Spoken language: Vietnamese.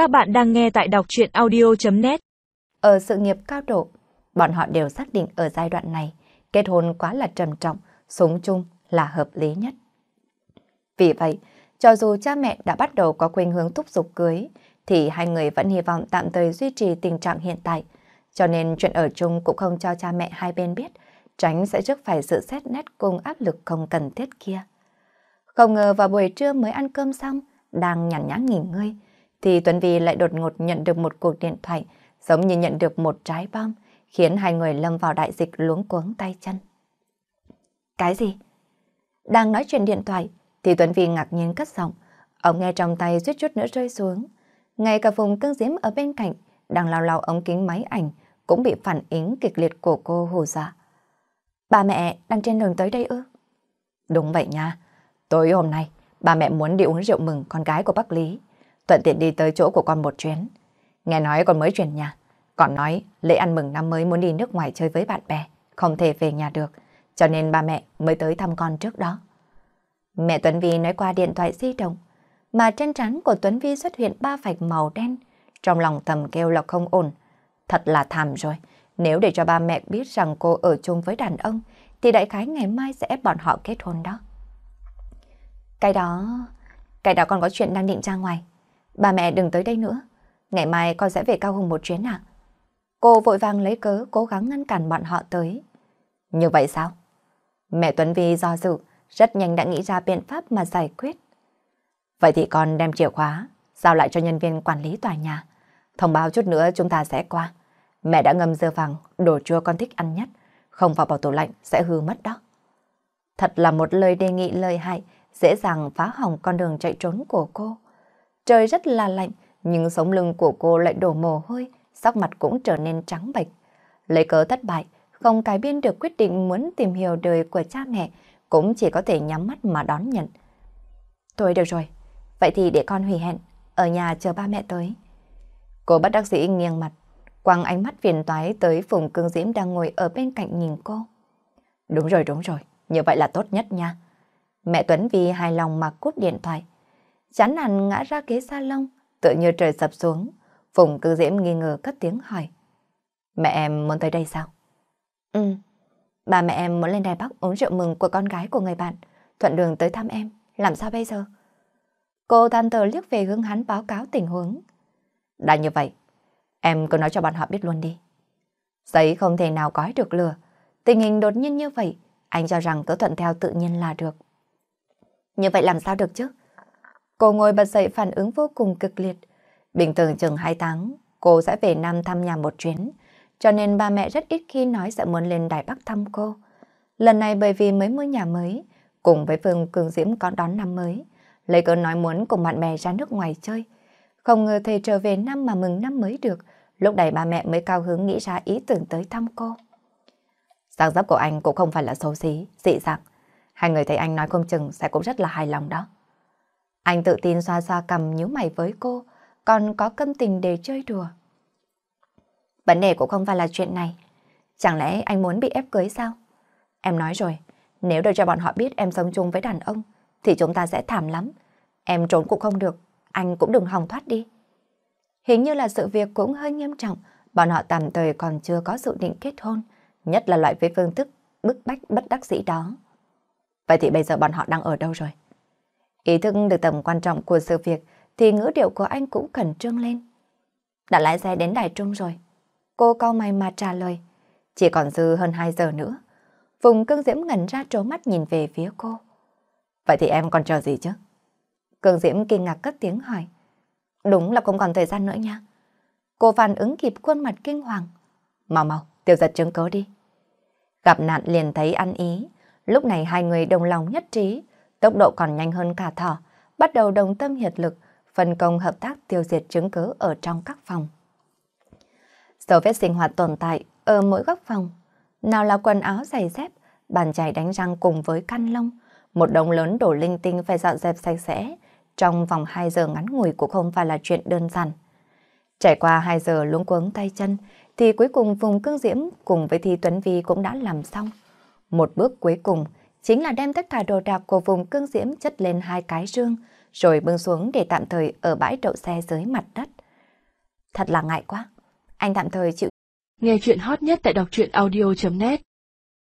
Các bạn đang nghe tại đọc chuyện audio.net Ở sự nghiệp cao độ, bọn họ đều xác định ở giai đoạn này, kết hôn quá là trầm trọng, sống chung là hợp lý nhất. Vì vậy, cho dù cha mẹ đã bắt đầu có khuynh hướng thúc giục cưới, thì hai người vẫn hy vọng tạm thời duy trì tình trạng hiện tại. Cho nên chuyện ở chung cũng không cho cha mẹ hai bên biết, tránh sẽ trước phải sự xét nét cùng áp lực không cần thiết kia. Không ngờ vào buổi trưa mới ăn cơm xong, đang nhàn nhã nghỉ ngơi, thì Tuấn Vi lại đột ngột nhận được một cuộc điện thoại, giống như nhận được một trái bom, khiến hai người lâm vào đại dịch luống cuống tay chân. Cái gì? Đang nói chuyện điện thoại, thì Tuấn Vi ngạc nhiên cất giọng, ông nghe trong tay suýt chút nữa rơi xuống. Ngay cả vùng cương diễm ở bên cạnh, đang lao lao ống kính máy ảnh, cũng bị phản ứng kịch liệt của cô hù dọa. Ba mẹ đang trên đường tới đây ư? Đúng vậy nha. Tối hôm nay, ba mẹ muốn đi uống rượu mừng con gái của bác Lý. Thuận tiện đi tới chỗ của con một chuyến. Nghe nói con mới chuyển nhà. Còn nói lễ ăn mừng năm mới muốn đi nước ngoài chơi với bạn bè. Không thể về nhà được. Cho nên ba mẹ mới tới thăm con trước đó. Mẹ Tuấn Vi nói qua điện thoại di động. Mà trên trán của Tuấn Vi xuất hiện ba vạch màu đen. Trong lòng thầm kêu là không ổn. Thật là thảm rồi. Nếu để cho ba mẹ biết rằng cô ở chung với đàn ông, thì đại khái ngày mai sẽ ép bọn họ kết hôn đó. Cái đó... Cái đó còn có chuyện đang định ra ngoài. Ba mẹ đừng tới đây nữa. Ngày mai con sẽ về Cao Hùng một chuyến ạ. Cô vội vàng lấy cớ cố gắng ngăn cản bọn họ tới. Như vậy sao? Mẹ Tuấn Vi do dự, rất nhanh đã nghĩ ra biện pháp mà giải quyết. Vậy thì con đem chìa khóa, giao lại cho nhân viên quản lý tòa nhà. Thông báo chút nữa chúng ta sẽ qua. Mẹ đã ngâm dưa vàng, đồ chua con thích ăn nhất. Không vào bảo tủ lạnh sẽ hư mất đó. Thật là một lời đề nghị lời hại, dễ dàng phá hỏng con đường chạy trốn của cô. Trời rất là lạnh, nhưng sống lưng của cô lại đổ mồ hôi, sắc mặt cũng trở nên trắng bệch. Lấy cớ thất bại, không cải biên được quyết định muốn tìm hiểu đời của cha mẹ, cũng chỉ có thể nhắm mắt mà đón nhận. Thôi được rồi, vậy thì để con hủy hẹn, ở nhà chờ ba mẹ tới. Cô bắt đắc sĩ nghiêng mặt, quăng ánh mắt phiền toái tới Phùng Cương Diễm đang ngồi ở bên cạnh nhìn cô. Đúng rồi, đúng rồi, như vậy là tốt nhất nha. Mẹ Tuấn Vi hài lòng mà cúp điện thoại. Chán nản ngã ra ghế salon, tự như trời sập xuống. Phùng Cương Diễm nghi ngờ cất tiếng hỏi. Mẹ em muốn tới đây sao? Ừ, bà mẹ em muốn lên Đài Bắc uống rượu mừng của con gái của người bạn, thuận đường tới thăm em, làm sao bây giờ? Cô than thở liếc về hướng hắn báo cáo tình huống. Đã như vậy, em cứ nói cho bọn họ biết luôn đi. Giấy không thể nào gói được lừa. Tình hình đột nhiên như vậy, anh cho rằng cứ thuận theo tự nhiên là được. Như vậy làm sao được chứ? Cô ngồi bật dậy phản ứng vô cùng cực liệt. Bình thường chừng 2 tháng, cô sẽ về Nam thăm nhà một chuyến. Cho nên ba mẹ rất ít khi nói sẽ muốn lên Đài Bắc thăm cô. Lần này bởi vì mới mua nhà mới, cùng với Phương Cường Diễm có đón năm mới. Lấy cớ nói muốn cùng bạn bè ra nước ngoài chơi. Không ngờ thầy trở về năm mà mừng năm mới được. Lúc này ba mẹ mới cao hứng nghĩ ra ý tưởng tới thăm cô. Giang dấp của anh cũng không phải là xấu xí, dị dạng. Hai người thấy anh nói không chừng sẽ cũng rất là hài lòng đó. Anh tự tin xoa xoa cầm nhíu mày với cô, còn có câm tình để chơi đùa. Vấn đề cũng không phải là chuyện này. Chẳng lẽ anh muốn bị ép cưới sao? Em nói rồi, nếu để cho bọn họ biết em sống chung với đàn ông, thì chúng ta sẽ thảm lắm. Em trốn cũng không được, anh cũng đừng hòng thoát đi. Hình như là sự việc cũng hơi nghiêm trọng, bọn họ tạm thời còn chưa có dự định kết hôn, nhất là loại với phương thức bức bách bất đắc dĩ đó. Vậy thì bây giờ bọn họ đang ở đâu rồi? Ý thức được tầm quan trọng của sự việc thì ngữ điệu của anh cũng khẩn trương lên. Đã lái xe đến Đài Trung rồi. Cô cau mày mà trả lời. Chỉ còn dư hơn 2 giờ nữa. Vùng cương diễm ngẩn ra trố mắt nhìn về phía cô. Vậy thì em còn chờ gì chứ? Cương diễm kinh ngạc cất tiếng hỏi. Đúng là không còn thời gian nữa nha. Cô phản ứng kịp khuôn mặt kinh hoàng. Mau mau, tiêu giật chứng cớ đi. Gặp nạn liền thấy ăn ý. Lúc này hai người đồng lòng nhất trí, tốc độ còn nhanh hơn cả thỏ, bắt đầu đồng tâm hiệp lực, phân công hợp tác tiêu diệt chứng cứ ở trong các phòng. Dấu vết sinh hoạt tồn tại ở mỗi góc phòng, nào là quần áo giày dép, bàn chải đánh răng cùng với căn lông, một đống lớn đổ linh tinh phải dọn dẹp sạch sẽ, trong vòng 2 giờ ngắn ngủi cũng không phải là chuyện đơn giản. Trải qua 2 giờ luống cuống tay chân, thì cuối cùng vùng cương diễm cùng với Thi Tuấn Vi cũng đã làm xong. Một bước cuối cùng chính là đem tất cả đồ đạc của vùng cương diễm chất lên hai cái rương, rồi bưng xuống để tạm thời ở bãi đậu xe dưới mặt đất. thật là ngại quá. Anh tạm thời chịu. Nghe chuyện hot nhất tại đọc truyện audio.net